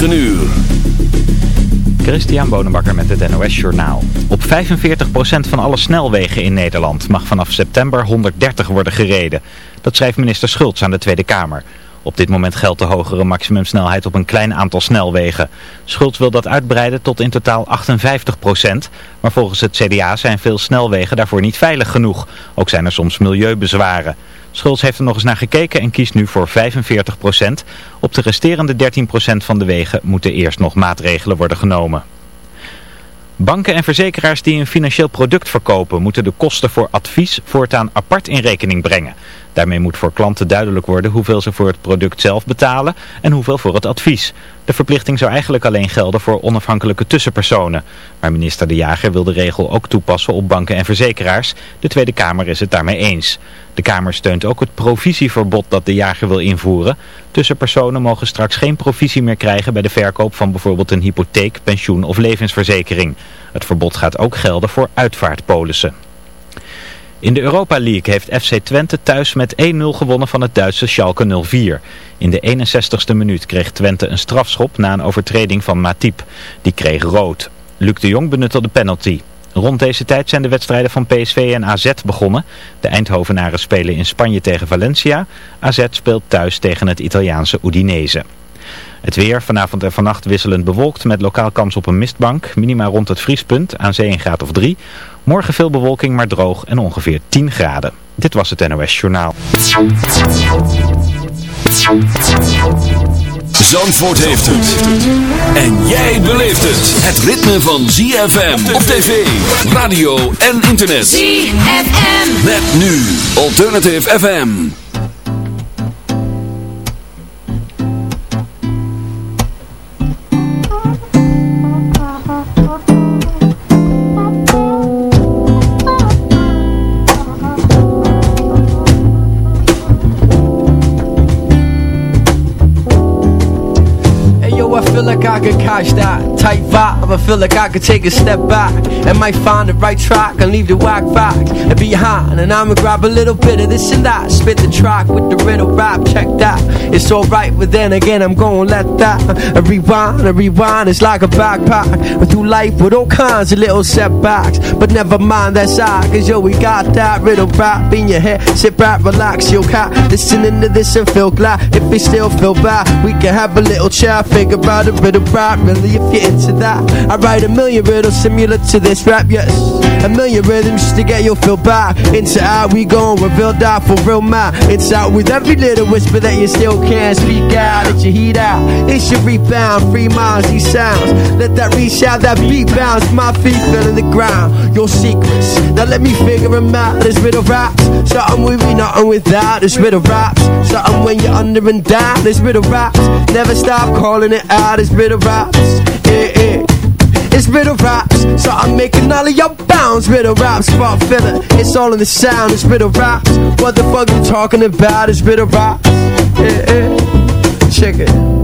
9 uur. Christian Bonenbakker met het NOS Journaal. Op 45% van alle snelwegen in Nederland mag vanaf september 130 worden gereden. Dat schrijft minister Schultz aan de Tweede Kamer. Op dit moment geldt de hogere maximumsnelheid op een klein aantal snelwegen. Schultz wil dat uitbreiden tot in totaal 58% Maar volgens het CDA zijn veel snelwegen daarvoor niet veilig genoeg. Ook zijn er soms milieubezwaren. Schultz heeft er nog eens naar gekeken en kiest nu voor 45% Op de resterende 13% van de wegen moeten eerst nog maatregelen worden genomen. Banken en verzekeraars die een financieel product verkopen moeten de kosten voor advies voortaan apart in rekening brengen. Daarmee moet voor klanten duidelijk worden hoeveel ze voor het product zelf betalen en hoeveel voor het advies. De verplichting zou eigenlijk alleen gelden voor onafhankelijke tussenpersonen. Maar minister De Jager wil de regel ook toepassen op banken en verzekeraars. De Tweede Kamer is het daarmee eens. De Kamer steunt ook het provisieverbod dat De Jager wil invoeren. Tussenpersonen mogen straks geen provisie meer krijgen bij de verkoop van bijvoorbeeld een hypotheek, pensioen of levensverzekering. Het verbod gaat ook gelden voor uitvaartpolissen. In de Europa League heeft FC Twente thuis met 1-0 gewonnen van het Duitse Schalke 04. In de 61ste minuut kreeg Twente een strafschop na een overtreding van Matip. Die kreeg rood. Luc de Jong benutte de penalty. Rond deze tijd zijn de wedstrijden van PSV en AZ begonnen. De Eindhovenaren spelen in Spanje tegen Valencia. AZ speelt thuis tegen het Italiaanse Udinese. Het weer vanavond en vannacht wisselend bewolkt met lokaal kans op een mistbank. Minima rond het vriespunt, aan zee een graad of 3. Morgen veel bewolking, maar droog en ongeveer 10 graden. Dit was het NOS Journaal. Zandvoort heeft het. En jij beleeft het. Het ritme van ZFM op tv, radio en internet. ZFM. Met nu Alternative FM. afastar tight vibe. I feel like I could take a step back and might find the right track and leave the whack back behind. And I'ma grab a little bit of this and that. Spit the track with the riddle rap. Check that. It's alright, but then again, I'm gonna let that a rewind. A rewind It's like a backpack. Through life with all kinds of little setbacks. But never mind, that's I. Cause yo, we got that riddle rap in your head. Sit back, relax, your cat. Listening to this and feel glad. If we still feel bad, we can have a little chat. Figure out the riddle rap, really, if you're into that. I write a million riddles similar to this rap, yes. A million rhythms just to get your feel back. Into out we go, reveal die for real man. It's out with every little whisper that you still can't speak out. Let your heat out, It should rebound. Free minds, these sounds. Let that reach out, that beat bounce. My feet filling the ground. Your secrets, now let me figure them out. This riddle raps, something with me, nothing without. This riddle raps, something when you're under and down. This riddle raps, never stop calling it out. This riddle raps, yeah, It's riddle raps, so I'm making all of your bounds. Riddle raps, spot filler. It's all in the sound. It's riddle raps. What the fuck you talking about? It's riddle raps. Yeah, yeah. Check it.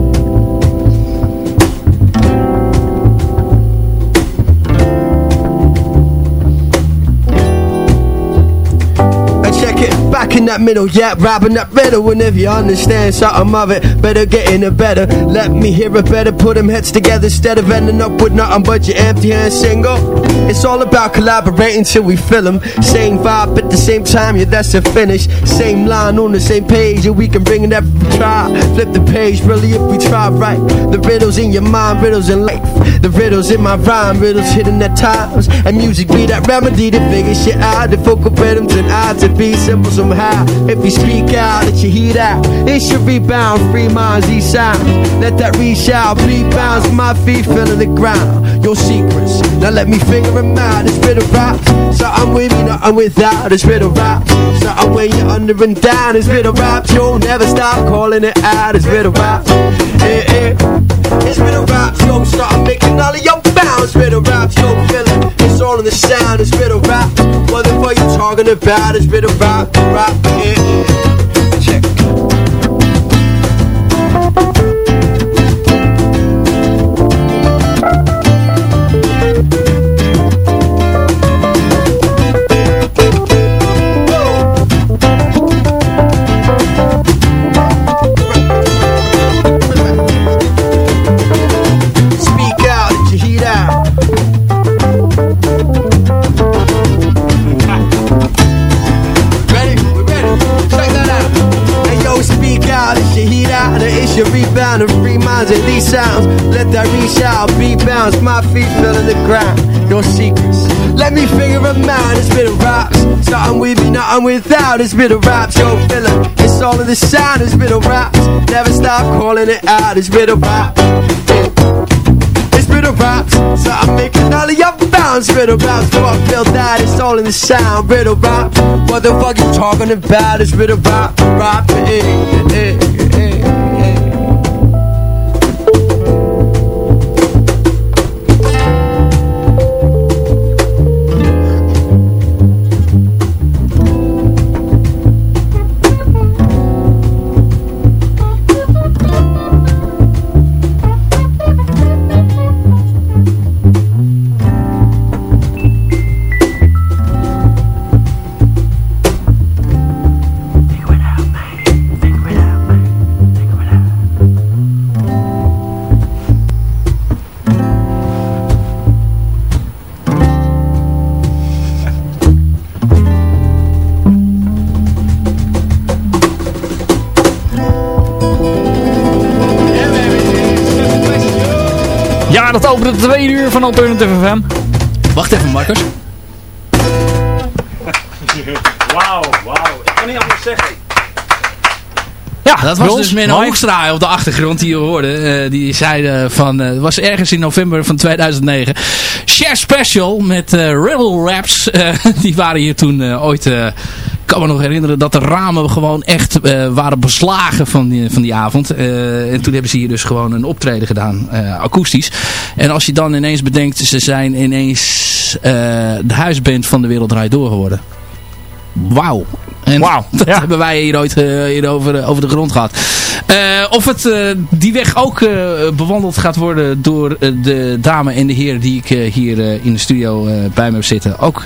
In that middle, yeah, rapping that riddle. And if you understand something of it, better get in it better. Let me hear it better, put them heads together Instead of ending up with nothing but your empty hand single. It's all about collaborating till we fill them Same vibe at the same time, yeah, that's the finish. Same line on the same page, yeah, we can bring it every try. Flip the page, really, if we try right. The riddles in your mind, riddles in life. The riddles in my rhyme, riddles hidden at times. And music be that remedy to figure shit out The focal rhythms and I to be simple so somehow. If you speak out, let your heat out. It should rebound, free minds, these sounds. Let that reach out, rebounds, my feet filling the ground. Your secrets, now let me figure them out. It's riddle raps, so I'm with you, I'm without. It's riddle raps, so I'm when you're under and down. It's riddle raps, you'll never stop calling it out. It's riddle raps, eh, eh. It's riddle raps, yo, start making all of your bounds. Riddle raps, yo, feeling. It's all in the sound. It's riddle raps. What the fuck you talking about? It's riddle rap, rap, yeah, yeah. In these sounds. Let that reach out, be bounced. My feet feeling the ground. No secrets. Let me figure them out. It's been a raps. Something with me, nothing without. It's been a raps. Yo, filler. It's all in the sound. It's been a raps. Never stop calling it out. It's been a rap. It's been a raps. So I'm making all of your bounce. Riddle raps. So I feel that it's all in the sound. Riddle raps. What the fuck you talking about? It's riddle rap. Rap. Hey, hey, hey. Dat opent het tweede uur van Alternative FM. Wacht even, Marcus. Wauw, wauw. Ik kan niet anders zeggen. Ja, Dat was dus Menno Hoekstra op de achtergrond die je hoorde. Eh, die zeiden van, eh, het was ergens in november van 2009. Share Special met eh, Riddle Raps. Eh, die waren hier toen eh, ooit... ik kan me nog herinneren dat de ramen gewoon echt eh, waren beslagen van die, van die avond. Eh, en toen hebben ze hier dus gewoon een optreden gedaan, eh, akoestisch. En als je dan ineens bedenkt, ze zijn ineens de huisband van de Wereld Draait Door geworden. Wauw. En Wauw, dat ja. hebben wij hier ooit eh, hier over, eh, over de grond gehad. Eh, of het, die weg ook bewandeld gaat worden door de dame en de heer die ik hier in de studio bij me heb zitten. Ook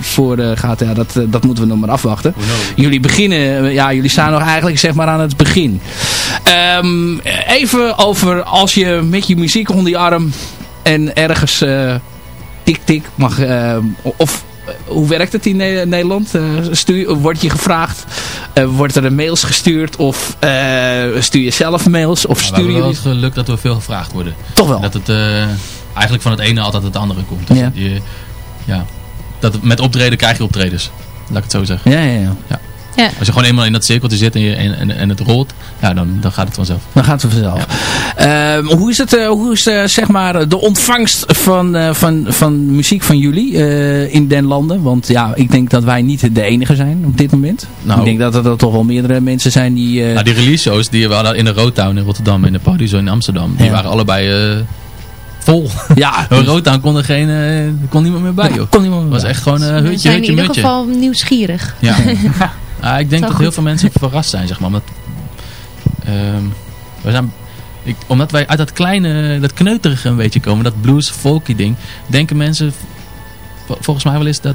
voor gaat, ja, dat, dat moeten we nog maar afwachten. Jullie beginnen, ja, jullie staan nog eigenlijk zeg maar aan het begin. Ehm, even over als je met je muziek onder je arm en ergens tik tik mag, of hoe werkt het in Ne- Nederland? Eh, stuur, word je gevraagd? Eh, wordt er een mails gestuurd? Of eh, stuur je zelf mails? Of we sturen hebben wel het geluk dat we veel gevraagd worden. Toch wel? Dat het eigenlijk van het ene altijd het andere komt. Dus Ja. je, ja, dat met optreden krijg je optredens. Laat ik het zo zeggen. Ja, ja, ja. Als je gewoon eenmaal in dat cirkeltje zit en, je, en, en, en het rolt, ja, dan, dan gaat het vanzelf. Dan gaat het vanzelf. Ehm, hoe is, het, eh, hoe is eh, zeg maar de ontvangst van, eh, van, van muziek van jullie eh, in den landen? Want ja, ik denk dat wij niet de enige zijn op dit moment. Nou. ik denk dat er, toch wel meerdere mensen zijn die... eh, Nou, die release shows die we hadden in de Roadtown in Rotterdam en de Paradiso in Amsterdam, die Ja. waren allebei vol. ja, Een Roadtown kon er geen, kon niemand meer bij joh. kon niemand Het was echt gewoon uh, We hutje, zijn in hutje, ieder geval nieuwsgierig. Ja. Ah, ik denk dat heel veel mensen verrast zijn, zeg maar. Omdat, ehm, we zijn, ik, omdat wij uit dat kleine, dat kneuterige een beetje komen, dat blues folky ding, denken mensen vol- volgens mij wel eens dat,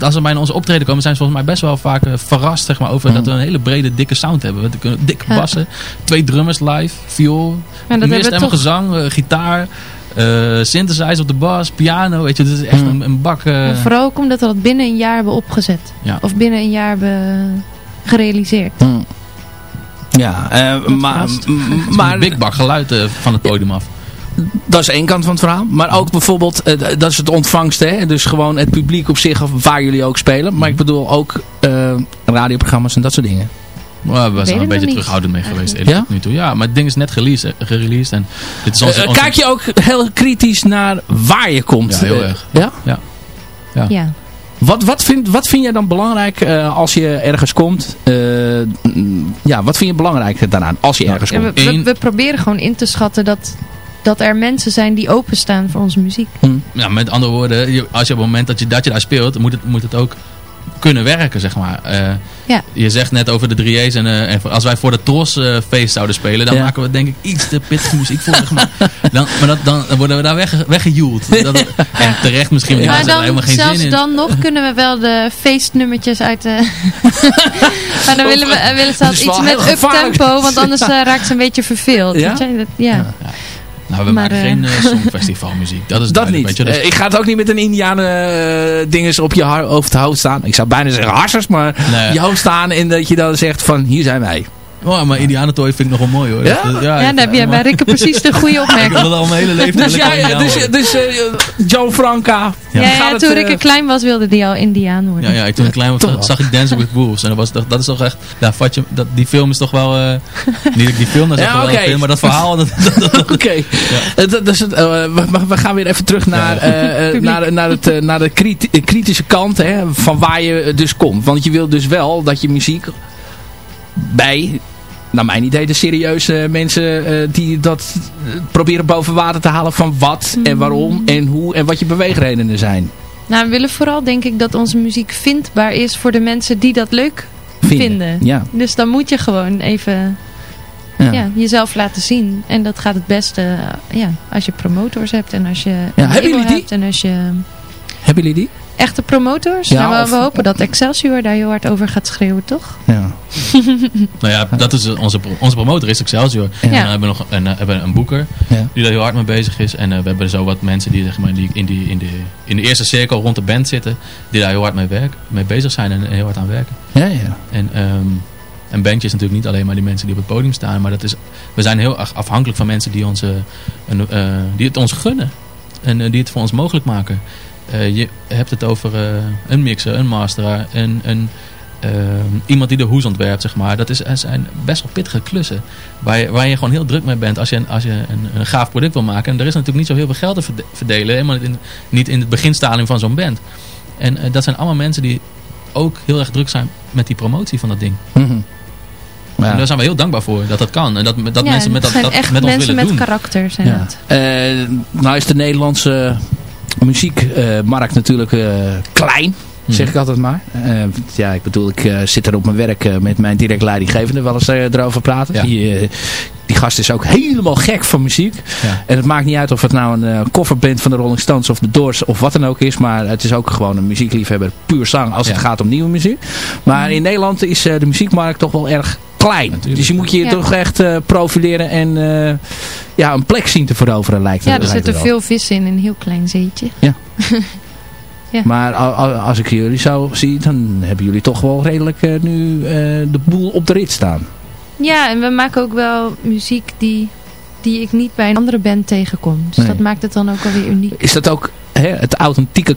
als ze bij onze optreden komen, zijn ze volgens mij best wel vaak eh, verrast, zeg maar, over Mm. dat we een hele brede, dikke sound hebben. We kunnen dikke Ja. bassen, twee drummers live, viool, Maar dat hebben we meerstemmen toch... gezang, eh, gitaar, synthesizer op de bas, piano, weet je, dat is echt Mm. een, een bak. eh, Vooral ook omdat we dat binnen een jaar hebben opgezet. Ja. Of binnen een jaar hebben gerealiseerd. Hm. Ja, eh, maar, maar een big bak geluid eh, van het podium af. dat is één kant van het verhaal. Maar ook bijvoorbeeld, eh, dat is het ontvangst. Hè? Dus gewoon het publiek op zich, waar jullie ook spelen. Maar ik bedoel ook eh, radioprogramma's en dat soort dingen. Maar we zijn er een beetje terughoudend mee geweest eigenlijk. eerlijk tot nu toe. Ja, maar het ding is net gereleased, eh, gereleased en dit is onze, Eh, onze- kijk je ook heel kritisch naar waar je komt? Ja, heel Eh, erg. Ja? Ja. Wat, wat, vind, wat vind jij dan belangrijk eh, als je ergens komt? Eh, ja, wat vind je belangrijk daaraan als je ergens Ja, komt? we, we, proberen gewoon in te schatten dat, dat er mensen zijn die openstaan voor onze muziek. ja, met andere woorden, als je op het moment dat je, dat je daar speelt, moet het, moet het ook kunnen werken, zeg maar. Eh, Ja. Je zegt net over de 3A's en, eh, en als wij voor de Tros eh, feest zouden spelen, dan Ja. maken we denk ik iets te pittige muziek voor, zeg maar. Dan, maar dat, dan worden we daar wegge, weggejoeld. Dat, en terecht misschien, want die maar dan, helemaal geen zelfs zin in. dan nog kunnen we wel de feestnummertjes uit de... maar dan willen we, willen ze Dat dat is iets met uptempo, want anders raakt ze een beetje verveeld. Ja? Weet je? Dat- ja. Nou, we maar, maken eh, geen eh, songfestivalmuziek. Dat is Dat niet. Dus- Eh, ik ga het ook niet met een indianen dinges op je har- over het hoofd staan. Ik zou bijna zeggen harsers, maar Nee. je hoofd staan en dat je dan zegt van hier zijn wij. Oh, maar Indianentooi vind ik nog wel mooi hoor. Ja? Dat- Ja, ik- dan heb je bij Rikke precies de goede Ik opmerking. wil al mijn hele leven Dus, ik Indiaan dus, dus eh, Joe Franca. Ja, ja, Gaat het, toen eh, Rikke klein was wilde die al Indiaan worden. Ja, ja, ik toen ik klein was, wel. zag ik Dancing with Wolves. En dat, was, dat, dat is toch echt... Ja, vat je, dat, die film is toch wel... eh niet dat ik die film zo Ja, geweldig oké. vind, maar dat verhaal... Dat, Oké. Dat- dat is het, eh, we, we- we gaan weer even terug naar, naar, naar, het, naar de kriti- kritische kant hè, van waar je dus komt. Want je wil dus wel dat je muziek bij, naar mijn idee, de serieuze mensen eh, die dat eh, proberen boven water te halen van wat en waarom en hoe en wat je beweegredenen zijn. Nou, we willen vooral denk ik dat onze muziek vindbaar is voor de mensen die dat leuk Vinden. vinden. Ja. Dus dan moet je gewoon even Ja. ja. jezelf laten zien. En dat gaat het beste ja, als je promotors hebt en als je een hebben jullie die? hebt en als je Hebben jullie die? Echte promotors. Ja, nou, we, of- we hopen dat Excelsior daar heel hard over gaat schreeuwen, toch? Ja. nou ja, dat is onze, onze promotor is Excelsior. Ja. En dan hebben we nog een, eh, hebben een boeker Ja. die daar heel hard mee bezig is. En eh, we hebben zo wat mensen die, zeg maar, die in, die, in, de, in de eerste cirkel rond de band zitten. Die daar heel hard mee, werk, mee bezig zijn en heel hard aan werken. Ja, ja. En ehm, een bandje is natuurlijk niet alleen maar die mensen die op het podium staan. Maar dat is, we zijn heel erg afhankelijk van mensen die, ons, eh, een, eh, die het ons gunnen. En eh, die het voor ons mogelijk maken. Eh, je hebt het over eh, een mixer, een masteraar, een, een, ehm, iemand die de hoes ontwerpt, zeg maar. Dat is, er zijn best wel pittige klussen. Waar je, waar je gewoon heel druk mee bent als je, een, als je een, een gaaf product wil maken. En er is natuurlijk niet zo heel veel geld te verde- verdelen. Helemaal niet in, niet in het beginstadium van zo'n band. En eh, dat zijn allemaal mensen die ook heel erg druk zijn met die promotie van dat ding. Mhm. Ja. En daar zijn we heel dankbaar voor dat dat kan. En dat, dat ja, mensen met, het dat, met ons mensen willen met doen. karakter zijn Ja. dat. Eh, nou is de Nederlandse muziekmarkt natuurlijk eh, klein. Zeg ik altijd maar. Eh, ja, ik bedoel, ik eh, zit er op mijn werk met mijn direct leidinggevende wel eens erover praten. Ja. Die, die gast is ook helemaal gek van muziek. Ja. En het maakt niet uit of het nou een coverband van de Rolling Stones of de Doors of wat dan ook is. Maar het is ook gewoon een muziekliefhebber, puur zang, als het gaat om nieuwe muziek. Maar in Nederland is de muziekmarkt toch wel erg klein. Natuurlijk. Dus je moet je Ja. toch echt eh, profileren en eh, ja, een plek zien te veroveren lijkt Ja, er zitten veel vissen in een heel klein zeetje. Maar a- a- als ik jullie zo zie, dan hebben jullie toch wel redelijk eh, nu eh, de boel op de rit staan. Ja, en we maken ook wel muziek die, die ik niet bij een andere band tegenkom. Dus Nee. dat maakt het dan ook alweer uniek. Is dat ook hè, het authentieke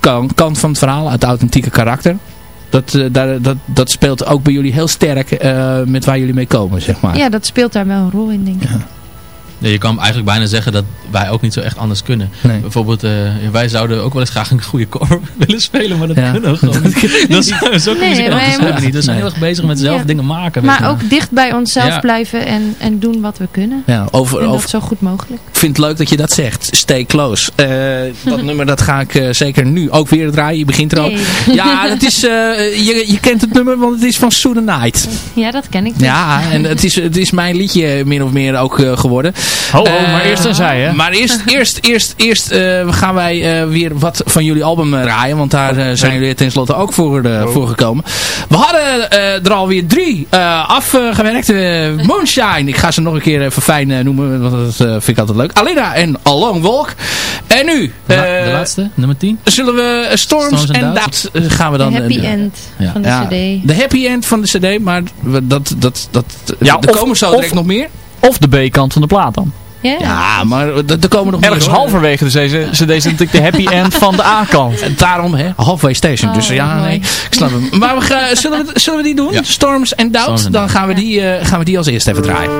kan- kant van het verhaal, het authentieke karakter? Dat, eh, daar, dat, dat speelt ook bij jullie heel sterk eh, met waar jullie mee komen, zeg maar. Ja, dat speelt daar wel een rol in, denk ik. Je kan eigenlijk bijna zeggen dat wij ook niet zo echt anders kunnen. Nee. Bijvoorbeeld, eh, wij zouden ook wel eens graag een goede core willen spelen, maar dat Ja. kunnen we gewoon niet. Dat is zulke Nee, maar je zijn we niet. Zijn heel erg bezig met zelf Ja. dingen maken. weet je Maar ook dicht bij onszelf Ja. blijven en, en doen wat we kunnen. Ja, over, En over, zo goed mogelijk. ik vind het leuk dat je dat zegt. Stay close. Eh, dat nummer dat ga ik eh, zeker nu ook weer draaien. Je begint er ook. Ja, dat is, eh, je, je kent het nummer, want het is van the Night. Ja, dat ken ik. dus. Ja, en het is, het is mijn liedje min of meer ook geworden. Ho, ho, Eh, maar eerst en zij, hè? Maar eerst, eerst, eerst, eerst eh, gaan wij eh, weer wat van jullie album draaien. Want daar zijn jullie tenslotte ook voor, eh, voor gekomen. We hadden eh, er alweer drie eh, afgewerkt. Moonshine, ik ga ze nog een keer even fijn noemen. Want dat eh, vind ik altijd leuk. Alina en Along Walk. En nu de, eh, la- de laatste, nummer 10. zullen we Storms, Storms and gaan we De dan... happy eh, end Ja. van de ja, cd. de happy end van de cd, maar dat, dat, dat, Ja, er of- komen zo of- direct nog meer. Of de B-kant van de plaat dan. Ja, Ja, maar er komen nog Ergens meer. halverwege dus deze cd is natuurlijk de happy end van de A-kant. En daarom, hè, halfway station. Oh, dus ja, mooi. nee, ik snap hem. Maar we gaan, zullen, we, zullen we die doen? Ja. Storms and Doubt? Storms and Dan gaan we, die, eh, gaan we die als eerste even draaien.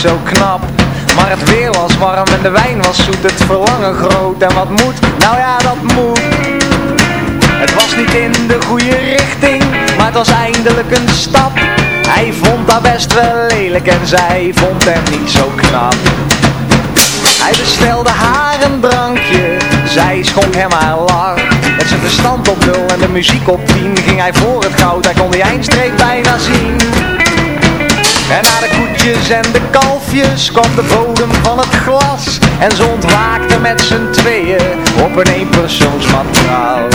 Zo knap. Maar het weer was warm en de wijn was zoet, het verlangen groot En wat moet? Nou ja, dat moet. Het was niet in de goede richting, maar het was eindelijk een stap. Hij vond haar best wel lelijk en zij vond hem niet zo knap. Hij bestelde haar een drankje, zij schonk hem haar lach. Met zijn verstand op nul en de muziek op tien Ging hij voor het goud, hij kon die eindstreep bijna zien En na de koetjes en de kalfjes kwam de bodem van het glas En ze ontwaakten met z'n tweeën op een eenpersoonsmatras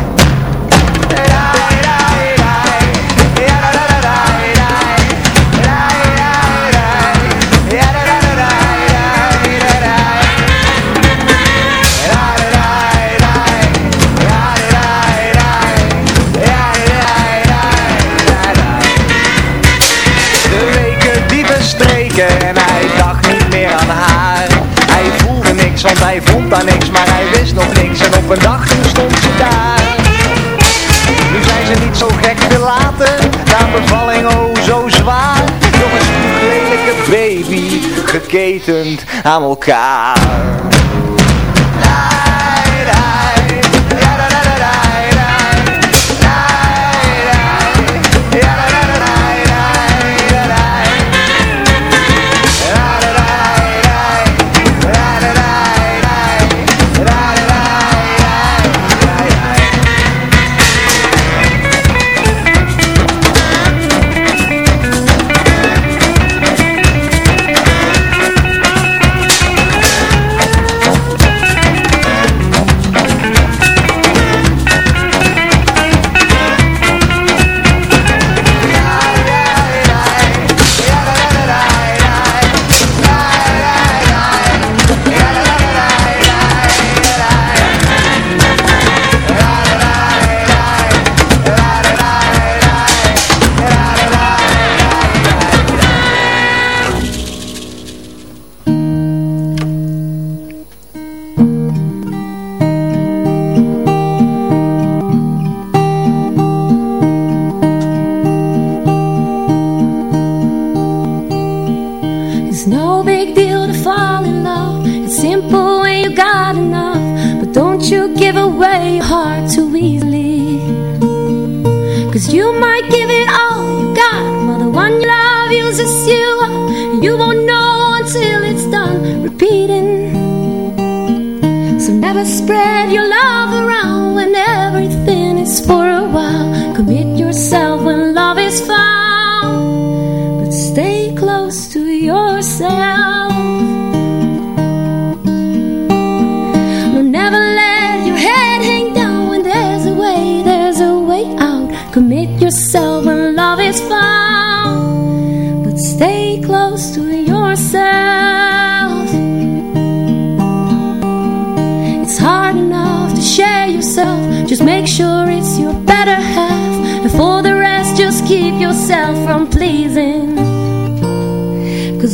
maar hij wist nog niks. En op een dag toen stond ze daar. Nu zijn ze niet zo gek te laten, na bevalling oh zo zwaar. Nog een lelijke baby, geketend aan elkaar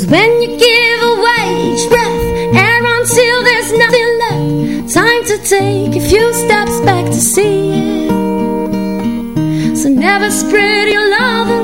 when you give away each breath Air until there's nothing left Time to take a few steps back to see it. So never spread your love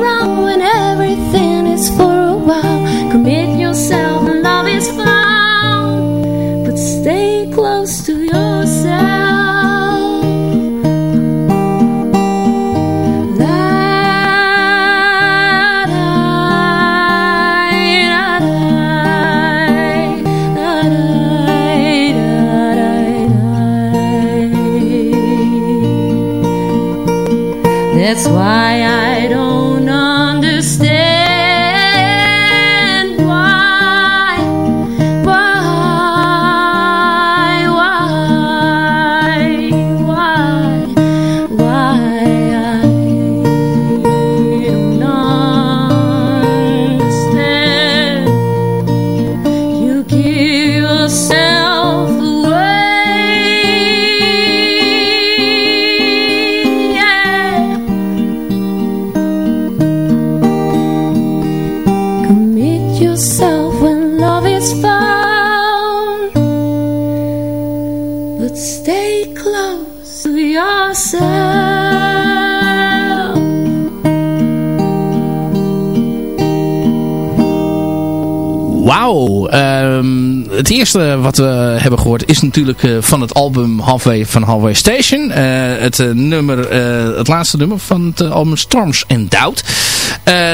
Wauw. Ehm, het eerste wat we hebben gehoord is natuurlijk eh, van het album Halfway van Halfway Station. Eh, het, eh, nummer, het laatste nummer van het album Storms and Doubt.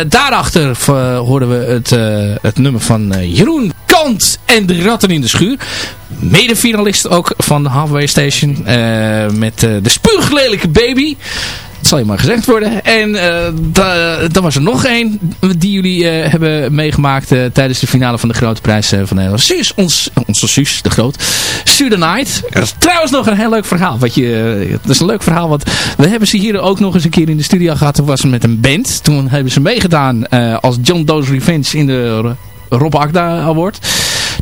Daarachter hoorden we het, het nummer van Jeroen Kant en de Ratten in de Schuur. Mede-finalist ook van Halfway Station. met de spuuglelijke baby. Dat zal je maar gezegd worden. En eh da- dan was er nog één die jullie eh, hebben meegemaakt eh, tijdens de finale van de Grote Prijs van Nederland. Suus, ons, onze Suus, de Groot. Night. Dat is trouwens nog een heel leuk verhaal. Wat je, dat is een leuk verhaal, want we hebben ze hier ook nog eens een keer in de studio gehad. Toen was ze met een band. Toen hebben ze meegedaan als John Doe's Revenge in de Rob Agda Award.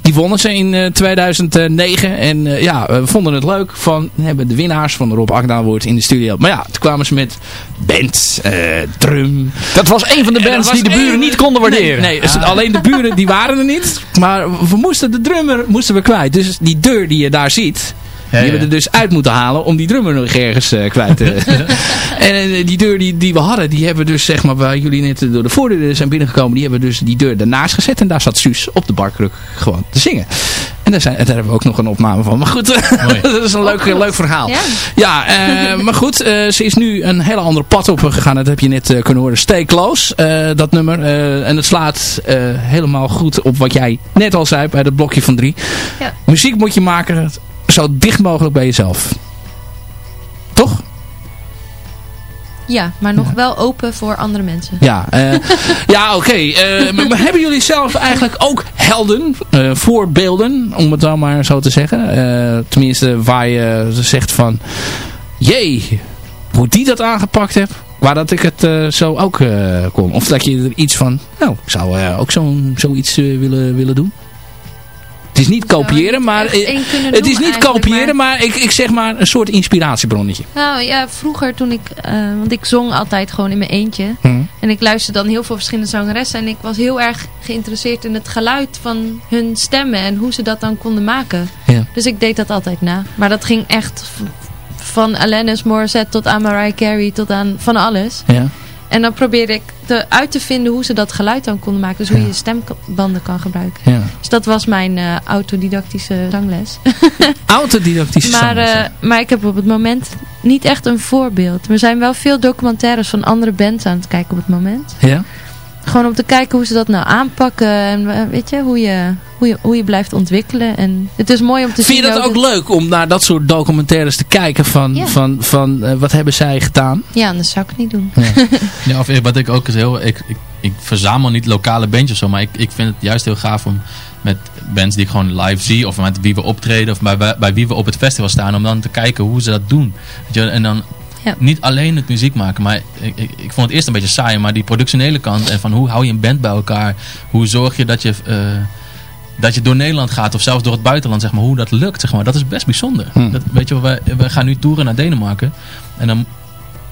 Die wonnen ze in eh, 2009. En eh, ja, we vonden het leuk. Van, we hebben de winnaars van de Rob Award in de studio. Maar ja, toen kwamen ze met band, eh, drum. Dat was een van de bands die de buren niet konden waarderen. Nee, nee dus alleen de buren die waren er niet. Maar we moesten de drummer moesten we kwijt. Dus die deur die je daar ziet... die hebben we er dus uit moeten halen om die drummer nog ergens eh, kwijt te... en eh, die deur die, die we hadden, die hebben we dus zeg maar... waar jullie net door de voordeur zijn binnengekomen... die hebben we dus die deur daarnaast gezet. En daar zat Suus op de barkruk gewoon te zingen. En daar, zijn, daar hebben we ook nog een opname van. Maar goed, dat is een leuk, leuk verhaal. Ja. Ja, eh, maar goed, eh, ze is nu een hele andere pad op gegaan. Dat heb je net eh, kunnen horen. Stay Close, eh, dat nummer. Eh, en het slaat eh, helemaal goed op wat jij net al zei bij dat blokje van drie. Ja. Muziek moet je maken zo dicht mogelijk bij jezelf. Toch? Ja, maar nog wel open voor andere mensen. Ja, eh, ja oké. Eh, maar, maar hebben jullie zelf eigenlijk ook helden, eh, voorbeelden, om het dan maar zo te zeggen? Tenminste, waar je zegt van, jee, hoe die dat aangepakt heeft, waar dat ik het zo ook kon. Of dat je er iets van, nou, ik zou ook zo'n zoiets willen, willen doen. Het is niet kopiëren, maar het is niet kopiëren, maar ik, ik zeg maar een soort inspiratiebronnetje. Nou ja, vroeger toen ik, eh, want ik zong altijd gewoon in mijn eentje. Hm. En ik luisterde dan heel veel verschillende zangeressen. En ik was heel erg geïnteresseerd in het geluid van hun stemmen. En hoe ze dat dan konden maken. Ja. Dus ik deed dat altijd na. Maar dat ging echt van Alanis Morissette tot aan Mariah Carey tot aan van alles. Ja. En dan probeerde ik te, uit te vinden hoe ze dat geluid dan konden maken. Dus hoe je je stembanden kan gebruiken. Ja. Dus dat was mijn eh, autodidactische zangles. Autodidactische Maar, zangles, eh, maar ik heb op het moment niet echt een voorbeeld. Er zijn wel veel documentaires van andere bands aan het kijken op het moment. ja. Gewoon om te kijken hoe ze dat nou aanpakken. En eh, weet je, hoe je, hoe je, hoe je blijft ontwikkelen. En het is mooi om te Vind zien. je dat ook leuk om naar dat soort documentaires te kijken van, Ja. van, van eh, wat hebben zij gedaan? Ja, anders zou ik niet doen. Ja, of eh, wat ik ook is heel... Ik, ik, ik verzamel niet lokale bandjes of zo, maar ik, ik vind het juist heel gaaf om met bands die ik gewoon live zie, of met wie we optreden, of bij, bij, bij wie we op het festival staan, om dan te kijken hoe ze dat doen. Weet je, en dan Ja. niet alleen het muziek maken, maar ik, ik, ik vond het eerst een beetje saai, maar die productionele kant en van hoe hou je een band bij elkaar, hoe zorg je dat je... eh, dat je door Nederland gaat of zelfs door het buitenland, zeg maar, hoe dat lukt, zeg maar, dat is best bijzonder. Hm. Dat, weet je, we, we gaan nu toeren naar Denemarken en dan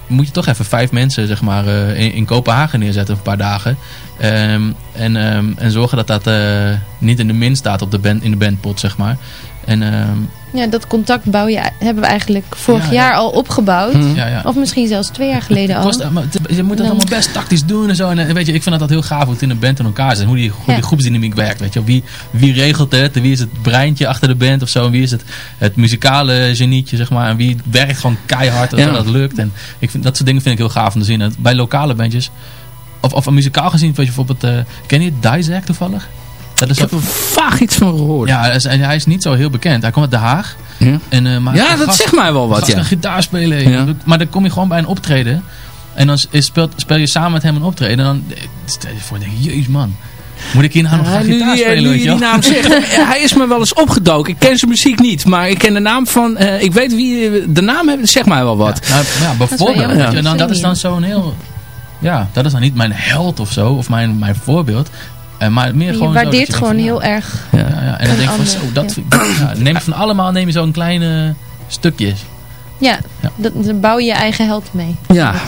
moet je toch even vijf mensen zeg maar, eh, in, in Kopenhagen neerzetten een paar dagen. Ehm, en, ehm, en zorgen dat dat eh, niet in de min staat op de band, in de bandpot, zeg maar. En ehm, Ja, dat contact bouw je, hebben we eigenlijk vorig Ja, ja. jaar al opgebouwd. Hm. ja, ja. Of misschien zelfs twee jaar geleden Het al. kost- je moet dat allemaal best tactisch doen en zo. En, eh, weet je, ik vind dat, dat heel gaaf hoe het in een band in elkaar zit. Hoe die, hoe Ja. die groepsdynamiek werkt. Weet je. Wie, wie regelt het? En wie is het breintje achter de band of zo? En wie is het, het muzikale genietje, zeg maar. En wie werkt gewoon keihard als Ja. dat lukt. En ik vind, dat soort dingen vind ik heel gaaf om te zien. En bij lokale bandjes, of, of muzikaal gezien, weet je bijvoorbeeld, eh, ken je Dizak toevallig? Dat is Ik heb er vaag iets van gehoord. ja, hij is- en hij is niet zo heel bekend. Hij komt uit Den Haag. Ja. En, eh, maar Ja, een dat gast- zegt mij wel wat, ja. gitaar spelen. Ja. Maar dan kom je gewoon bij een optreden. En dan is- speelt, speel je samen met hem een optreden. En dan eh, stel je voor, denk je, jezus man. Moet ik hier nou nog Ja, nu gitaar die, spelen, nu weet je je die wel? naam zegt. hij is me wel eens opgedoken. Ik ken zijn muziek niet. Maar ik ken de naam van... eh, ik weet wie... De naam heeft- zegt mij wel wat. Ja, nou, ja, bijvoorbeeld. weet je, Ja. dan, dat is dan zo'n heel... Ja, dat is dan niet mijn held of zo. Of mijn, mijn voorbeeld. Eh, maar meer Je gewoon zo dat waardeert je gewoon heel erg. Ja, ja, ja. En dan denk ik van zo, dat, vind neem van allemaal neem je zo'n kleine stukjes. Ja, Ja. dat- dan bouw je je eigen held mee. Ja.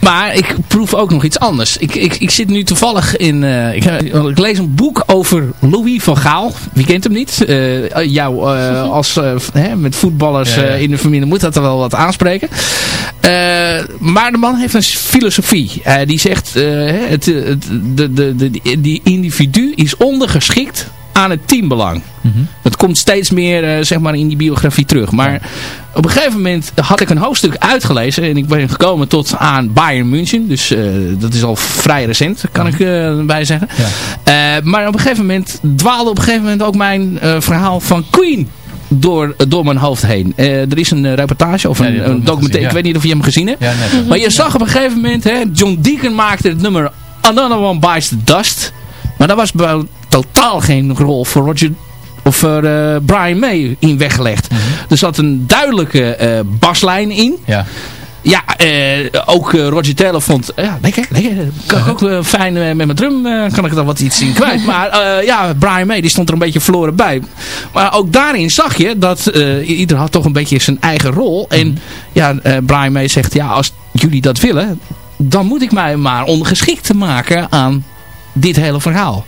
Maar ik proef ook nog iets anders. Ik, ik, ik zit nu toevallig in... eh, ik, eh, ik lees een boek over Louis van Gaal. Wie kent hem niet? Eh, jou als, hè, met voetballers Ja, ja. in de familie moet dat er wel wat aanspreken. Maar de man heeft een filosofie. Die zegt, het, het, de, de, de, die individu is ondergeschikt aan het teambelang. Mhm. Dat komt steeds meer eh, zeg maar in die biografie terug. Maar op een gegeven moment had ik een hoofdstuk uitgelezen. En ik ben gekomen tot aan Bayern München. Dus eh, dat is al vrij recent, kan ik eh bij zeggen. Ja. Maar op een gegeven moment dwaalde op een gegeven moment ook mijn verhaal van Queen door, door mijn hoofd heen. Er is een reportage of Ja, een, ik een documentaire. ja. Ik weet niet of je hem gezien hebt. Ja. Maar je zag op een gegeven moment, hè, John Deacon maakte het nummer Another One Bites the Dust. Maar daar was bij- totaal geen rol voor Roger of voor eh, Brian May in weggelegd. Er zat een duidelijke eh, baslijn in. Ja. Ja, eh, ook eh, Roger Taylor vond, ja, lekker, lekker. Kan ik ook fijn met mijn drum, kan ik er wat iets in kwijt. Maar ja, Brian May, die stond er een beetje verloren bij. Maar ook daarin zag je dat ieder had toch een beetje zijn eigen rol. En ja, eh, Brian May zegt, ja, als jullie dat willen, dan moet ik mij maar ondergeschikt maken aan dit hele verhaal.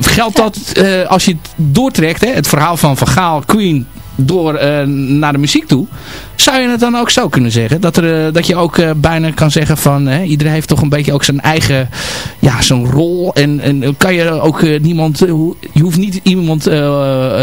Geldt dat eh, als je het doortrekt, hè, het verhaal van Van Gaal, Queen, door eh, naar de muziek toe. Zou je het dan ook zo kunnen zeggen? Dat, er, eh, dat je ook bijna kan zeggen van hè, iedereen heeft toch een beetje ook zijn eigen ja, zo'n rol. En, en kan je ook niemand, je hoeft niet iemand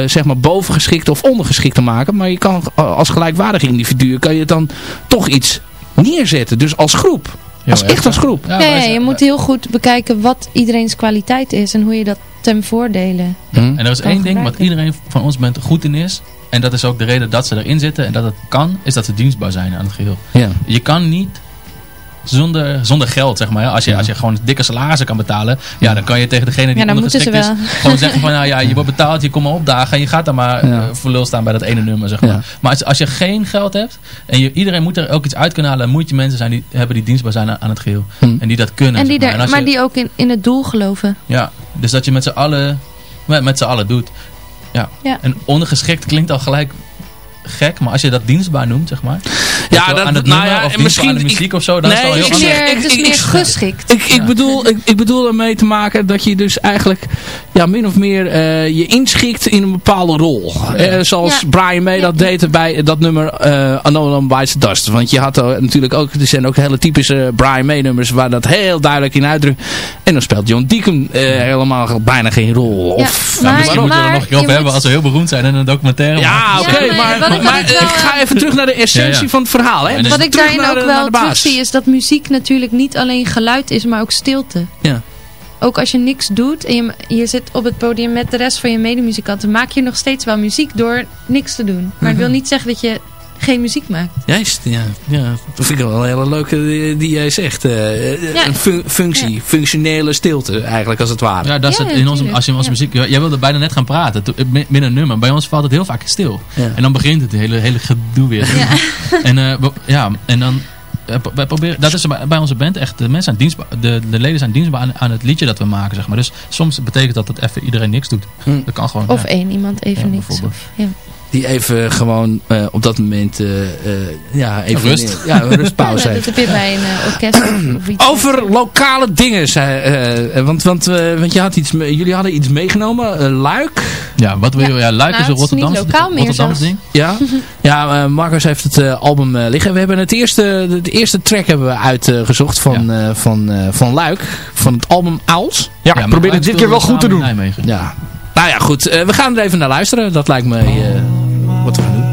zeg maar bovengeschikt of ondergeschikt te maken. Maar je kan als gelijkwaardige individu kan je dan toch iets neerzetten. Dus als groep. Als echt als groep. Ja, Ja, wij ja, zijn- je moet heel goed bekijken wat iedereen's kwaliteit is en hoe je dat ten voordele. Hm? En er is één ding wat iedereen van ons bent goed in is. En dat is ook de reden dat ze erin zitten. En dat het kan, is dat ze dienstbaar zijn aan het geheel. Ja. Je kan niet zonder, zonder geld, zeg maar. Als je, als je gewoon dikke salarissen kan betalen. Ja, dan kan je tegen degene die Ja, ondergeschikt is. Gewoon zeggen van, nou ja, je wordt betaald, je komt maar opdagen. En je gaat dan maar Ja. eh, voor lul staan bij dat ene nummer, zeg maar. Ja. Maar als, als je geen geld hebt. En je, iedereen moet er ook iets uit kunnen halen. Moet je mensen zijn die hebben die dienstbaar zijn aan, aan het geheel. Hm. En die dat kunnen. En die zeg maar. daar, En als maar je- die ook in, in het doel geloven. ja, dus dat je met z'n allen, met, met z'n allen doet. Ja. Ja. En ondergeschikt klinkt al gelijk gek, maar als je dat dienstbaar noemt, zeg maar. Ja, dat, aan het nou nummer ja, of misschien- aan de muziek ik- of zo, dan is het al Nee, heel ik Het is anders. zeg- meer, het is meer ik- geschikt. Ik, ik, bedoel, ik, ik bedoel ermee te maken dat je dus eigenlijk ja, min of meer eh, je inschikt in een bepaalde rol. Eh, zoals Ja. Brian May dat deed bij dat nummer eh Anonym Bites the Dust. Want je had er natuurlijk ook, er zijn ook hele typische Brian May nummers waar dat heel duidelijk in uitdrukt. En dan speelt John Deacon eh, helemaal bijna geen rol. Of, maar- Misschien moeten we er maar nog een keer over je hebben moet- als we heel beroemd zijn en een documentaire ja, oké, Ja, nee, maar, ik- wat maar ik wel, ik ga even terug naar de essentie Ja, ja. van het verhaal. Hè? Dus Wat ik terug daarin ook de- wel basis. terugzie is dat muziek natuurlijk niet alleen geluid is, maar ook stilte. Ja. Ook als je niks doet en je, je zit op het podium met de rest van je medemuzikanten, maak je nog steeds wel muziek door niks te doen. Maar het wil niet zeggen dat je geen muziek maakt. Juist, ja, ja. Dat vind ik wel een hele leuke die, die jij zegt. eh, Ja. een fun- functie, functionele stilte eigenlijk als het ware. Ja, dat is Ja, het in onze, als je in onze Ja. muziek... Jij wilde bijna net gaan praten, to- binnen een nummer. Bij ons valt het heel vaak stil. Ja. En dan begint het hele, hele gedoe weer. Ja. En, eh, ja, en dan... eh, wij proberen, dat is bij onze band echt. De, mensen zijn dienstbaar, de, de leden zijn dienstbaar aan, aan het liedje dat we maken. Zeg maar. Dus soms betekent dat dat even iedereen niks doet. Hm. Dat kan gewoon. Of ja. één iemand even Ja, niks. bijvoorbeeld. Of, ja. Die even gewoon eh, op dat moment eh, eh, ja, even Rust. Ja, een rustpauze Ja, heeft. dat heb je bij een orkest of, of iets. Over lokale dingen, want, want, eh, want je had iets, jullie hadden iets meegenomen, Luik. Ja, wat wil je? Ja, Luik Nou, is een is niet Rotterdamse, lokaal meer Rotterdamse zelfs. ding. Ja, ja Marcus heeft het eh, album eh, liggen. We hebben het eerste, de, de eerste track hebben we uitgezocht van, eh, van, eh, van Luik, van het album Owls. Ja, maar probeer het dit keer wel goed te doen. Ja, nou ja, goed. we gaan er even naar luisteren. Dat lijkt me eh, wat we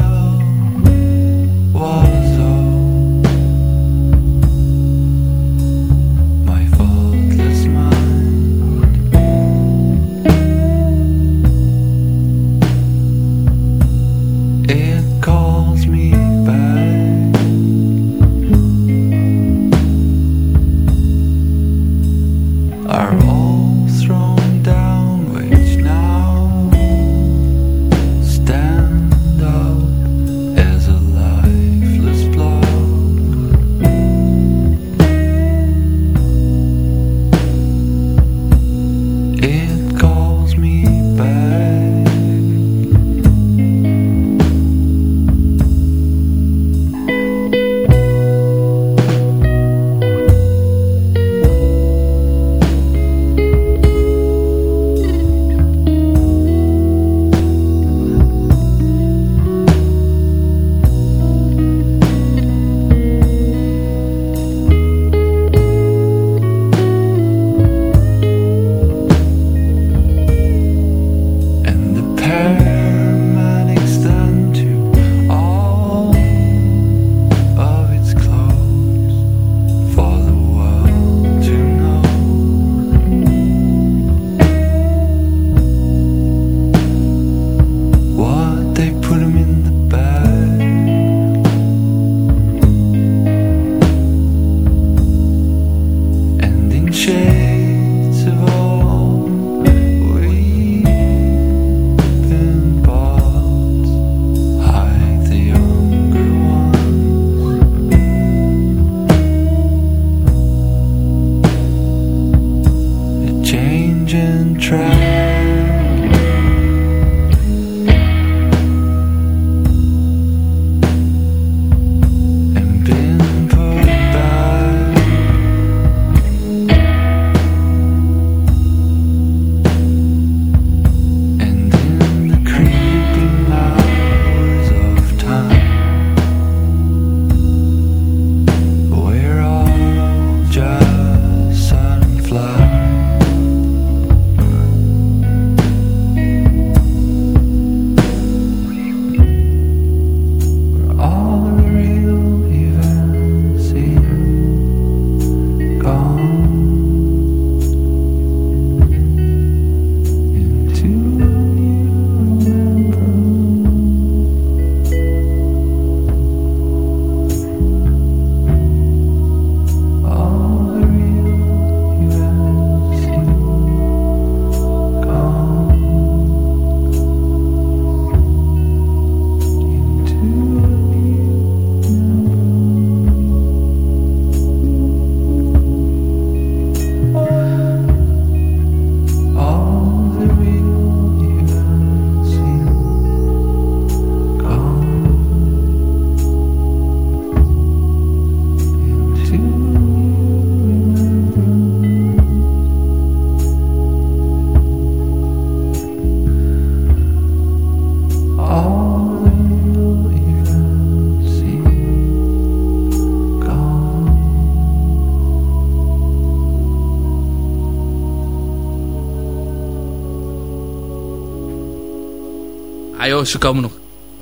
ze komen nog.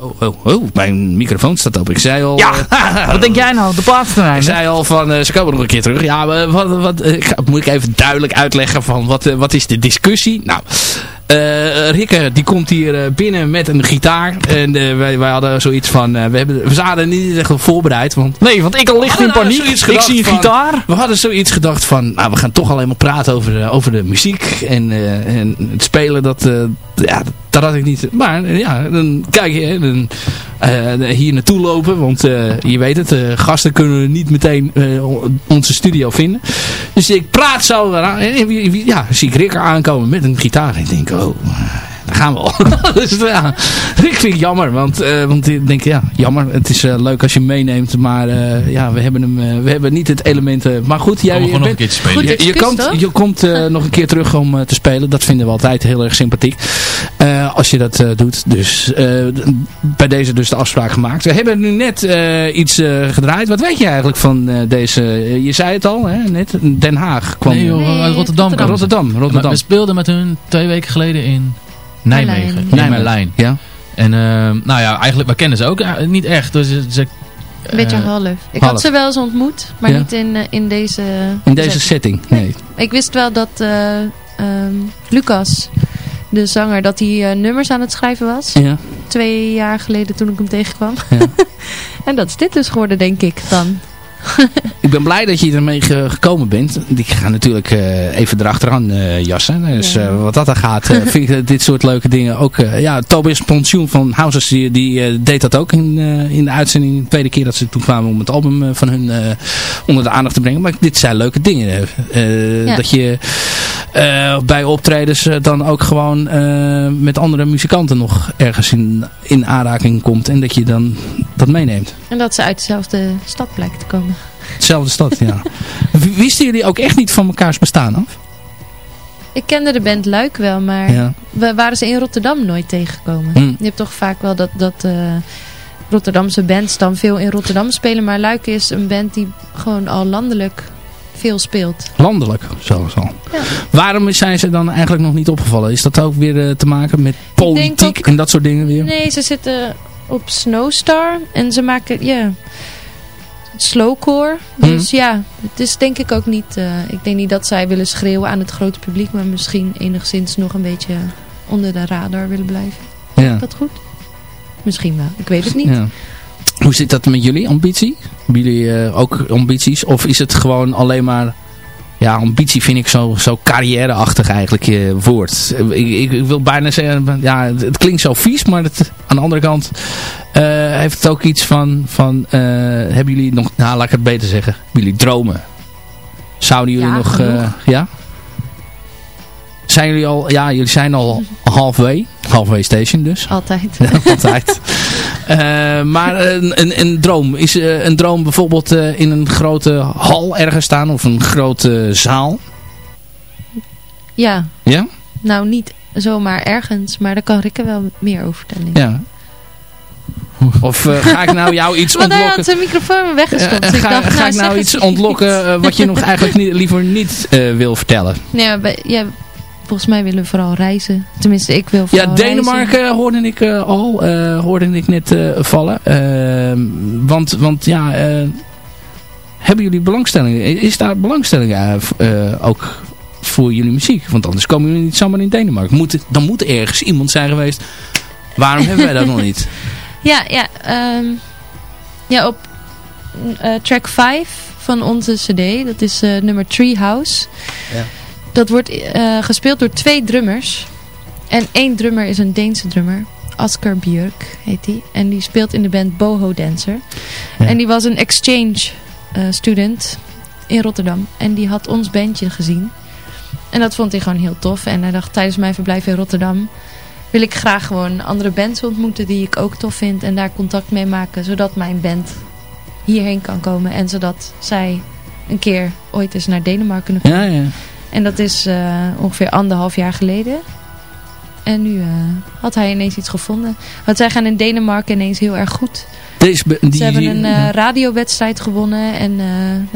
Oh, oh, oh, mijn microfoon staat open. Ik zei al... Ja, eh, wat denk jij nou? De plaatsterrein. Ik zei al van, eh, ze komen nog een keer terug. Ja, maar wat, wat, eh, ik ga- moet ik even duidelijk uitleggen van wat, wat is de discussie? Nou, Rikke die komt hier binnen met een gitaar. En wij, wij hadden zoiets van, we, hebben, we zaten niet echt op voorbereid. Want Nee, want ik al licht in paniek. Ik zie een van- gitaar. we hadden zoiets gedacht van, nou we gaan toch alleen maar praten over, over de muziek. En, en het spelen, dat, ja, dat had ik niet. Maar eh, ja, dan kijk je dan, eh, hier naartoe lopen. Want eh, je weet het, eh, gasten kunnen niet meteen eh, onze studio vinden. Dus ik praat zo. En ja, zie ik Rikker aankomen met een gitaar. En ik denk, oh, daar gaan we al. dus ja, ik vind het jammer. Want, eh, want ik denk, ja, jammer. Het is eh, leuk als je hem meeneemt. Maar eh, ja, we hebben, hem, eh, we hebben niet het element. eh, maar goed, jij gewoon nog een spelen. Goed, je, je komt, je eh, nog een keer terug om eh, te spelen. Dat vinden we altijd heel erg sympathiek. Eh, als je dat eh, doet. Dus eh, bij deze dus de afspraak gemaakt. We hebben nu net eh, iets eh, gedraaid. Wat weet je eigenlijk van eh, deze... je zei het al, hè, net. Den Haag kwam. Nee joh, Nee, uit Rotterdam. Rotterdam. Rotterdam. Rotterdam. We speelden met hun twee weken geleden in Nijmegen. Nijmegen. Merlijn. Ja. En ehm, nou ja, eigenlijk, we kennen ze ook eh, niet echt. Dus ze, Een beetje eh, half. Ik half. had ze wel eens ontmoet, maar Ja. niet in, eh, in deze... In deze setting. Nee. Ik wist wel dat eh, ehm, Lucas, de zanger, dat hij eh, nummers aan het schrijven was. Ja. Twee jaar geleden toen ik hem tegenkwam. Ja. en dat is dit dus geworden, denk ik dan. Ik ben blij dat je ermee ge- gekomen bent. Ik ga natuurlijk eh, even erachteraan eh jassen. Dus Ja. eh, wat dat er gaat, vind ik dit soort leuke dingen ook... ja, Tobias Pensioen van Houses die, die deed dat ook in, in de uitzending. De tweede keer dat ze toen kwamen om het album van hun onder de aandacht te brengen. Maar dit zijn leuke dingen. Ja. Dat je eh, bij optredens eh, dan ook gewoon eh, met andere muzikanten nog ergens in, in aanraking komt. En dat je dan dat meeneemt. En dat ze uit dezelfde stad blijkt te komen. Hetzelfde stad, ja. Wisten jullie ook echt niet van mekaars bestaan af? Ik kende de band Luik wel, maar Ja. we waren ze in Rotterdam nooit tegengekomen. Hm. Je hebt toch vaak wel dat, dat Rotterdamse bands dan veel in Rotterdam spelen. Maar Luik is een band die gewoon al landelijk veel speelt. Landelijk, zelfs al. Ja. Waarom zijn ze dan eigenlijk nog niet opgevallen? Is dat ook weer eh, te maken met politiek ook- en dat soort dingen weer? Nee, ze zitten op Snowstar en ze maken, ja, slowcore. Dus ja, het is denk ik ook niet, eh, ik denk niet dat zij willen schreeuwen aan het grote publiek, maar misschien enigszins nog een beetje onder de radar willen blijven. Ja. Is dat goed? Misschien wel, ik weet het niet. Ja. Hoe zit dat met jullie ambitie? Hebben jullie eh, ook ambities? Of is het gewoon alleen maar... Ja, ambitie vind ik zo, zo carrièreachtig eigenlijk eh, woord. Ik, ik, wil bijna zeggen, ja, het, klinkt zo vies, maar het, aan de andere kant eh, heeft het ook iets van, van hebben jullie nog, nou laat ik het beter zeggen, hebben jullie dromen? Zouden jullie Ja, nog, ja? Zijn jullie al, ja, jullie zijn al halfway, halfway station dus. Altijd. Altijd. Eh, maar een, een, een droom. Is eh, een droom bijvoorbeeld eh, in een grote hal ergens staan of een grote zaal? Ja, Ja? nou niet zomaar ergens, maar daar kan Rikke wel meer over vertellen. Ja. Of eh, ga ik nou jou iets Want hij had ontlokken? zijn microfoon weggestopt. Eh, dus ik ga, dacht, ga nou, ik nou iets ontlokken eh, wat je nog eigenlijk niet, liever niet eh, wil vertellen? Nee, ja, volgens mij willen we vooral reizen. Tenminste, ik wil Ja, vooral reizen. Denemarken hoorde ik eh, al, eh, hoorde ik net eh, vallen. Ehm, want, want ja, eh, hebben jullie belangstelling? Is daar belangstelling ook voor jullie muziek? Want anders komen jullie niet zomaar in Denemarken. Moet, dan moet er ergens iemand zijn geweest. Waarom hebben wij dat nog niet? Ja, ja, ehm, ja op eh, track 5 van onze cd, dat is eh, nummer Treehouse. Ja. Dat wordt eh, gespeeld door twee drummers. En één drummer is een Deense drummer. Asker Björk heet die. En die speelt in de band Boho Dancer. Ja. En die was een exchange eh, student in Rotterdam. En die had ons bandje gezien. En dat vond hij gewoon heel tof. En hij dacht tijdens mijn verblijf in Rotterdam wil ik graag gewoon andere bands ontmoeten die ik ook tof vind. En daar contact mee maken. Zodat mijn band hierheen kan komen. En zodat zij een keer ooit eens naar Denemarken kunnen Ja, vliegen. ja. En dat is eh, ongeveer anderhalf jaar geleden. En nu eh, had hij ineens iets gevonden. Want zij gaan in Denemarken ineens heel erg goed. Deze, die, Ze hebben een ja. radiowedstrijd gewonnen. En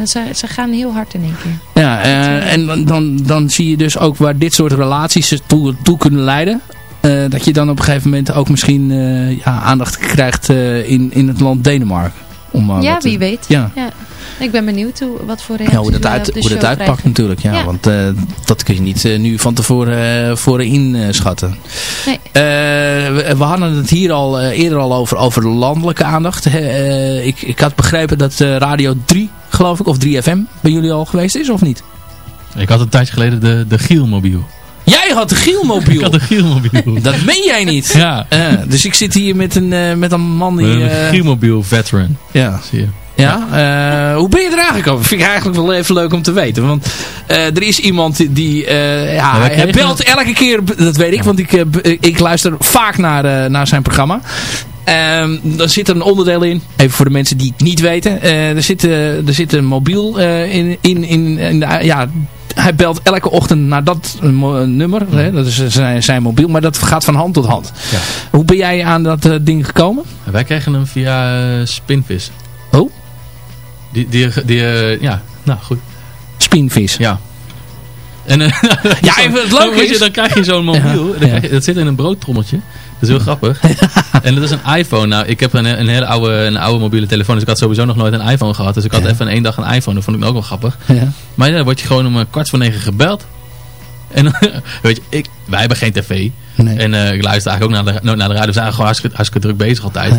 ze, ze gaan heel hard in één keer. Ja, en dan- dan, zie je dus ook waar dit soort relaties toe, toe kunnen leiden. dat je dan op een gegeven moment ook misschien ja, aandacht krijgt in, in het land Denemarken. Om, ja, te- wie weet. Ja. Ik ben benieuwd hoe, wat voor reacties Ja, hoe dat, we uit, op de hoe dat uitpakt krijgen. natuurlijk. Ja, Ja. Want eh, dat kun je niet eh, nu van tevoren uh, voor inschatten. Nee. Eh, we, we hadden het hier al eh, eerder al over, over de landelijke aandacht. Eh, ik, ik had begrepen dat eh, Radio 3, geloof ik, of 3FM bij jullie al geweest is, of niet? Ik had een tijdje geleden de, de Gielmobiel. Jij had de Gielmobiel. Ik had een Gielmobiel. Dat meen jij niet. Ja. Eh, dus ik zit hier met een, eh, met een man die... Een eh, Gielmobiel veteran. ja. Zie je. Ja, eh, hoe ben je er eigenlijk over? Vind ik eigenlijk wel even leuk om te weten. Want eh, er is iemand die, eh, ja, hij belt elke keer, dat weet ik, want ik, ik luister vaak naar, naar zijn programma. Ehm er zit er een onderdeel in, even voor de mensen die het niet weten. Er, zit, er zit een mobiel in, in, in, in de- ja, hij belt elke ochtend naar dat nummer. Hè? Dat is zijn, zijn mobiel, maar dat gaat van hand tot hand. Ja. Hoe ben jij aan dat ding gekomen? En wij kregen hem via Spinvis. Oh? Die, die, die eh, ja, nou goed. Spinvis. Ja. En, eh, Ja, even het leuke weet je, is- dan krijg je zo'n mobiel. Ja. Je- dat zit in een broodtrommeltje. Dat is heel grappig. En dat is een iPhone. Nou, ik heb een, een hele oude, een oude mobiele telefoon. Dus ik had sowieso nog nooit een iPhone gehad. Dus ik had Ja. even één dag een iPhone. Dat vond ik ook wel grappig. Ja. Maar ja, dan word je gewoon om eh, kwart voor negen gebeld. En weet je, ik, wij hebben geen tv. Nee. En eh, ik luister eigenlijk ook naar de, naar de radio. We zijn gewoon hartstikke, hartstikke druk bezig altijd.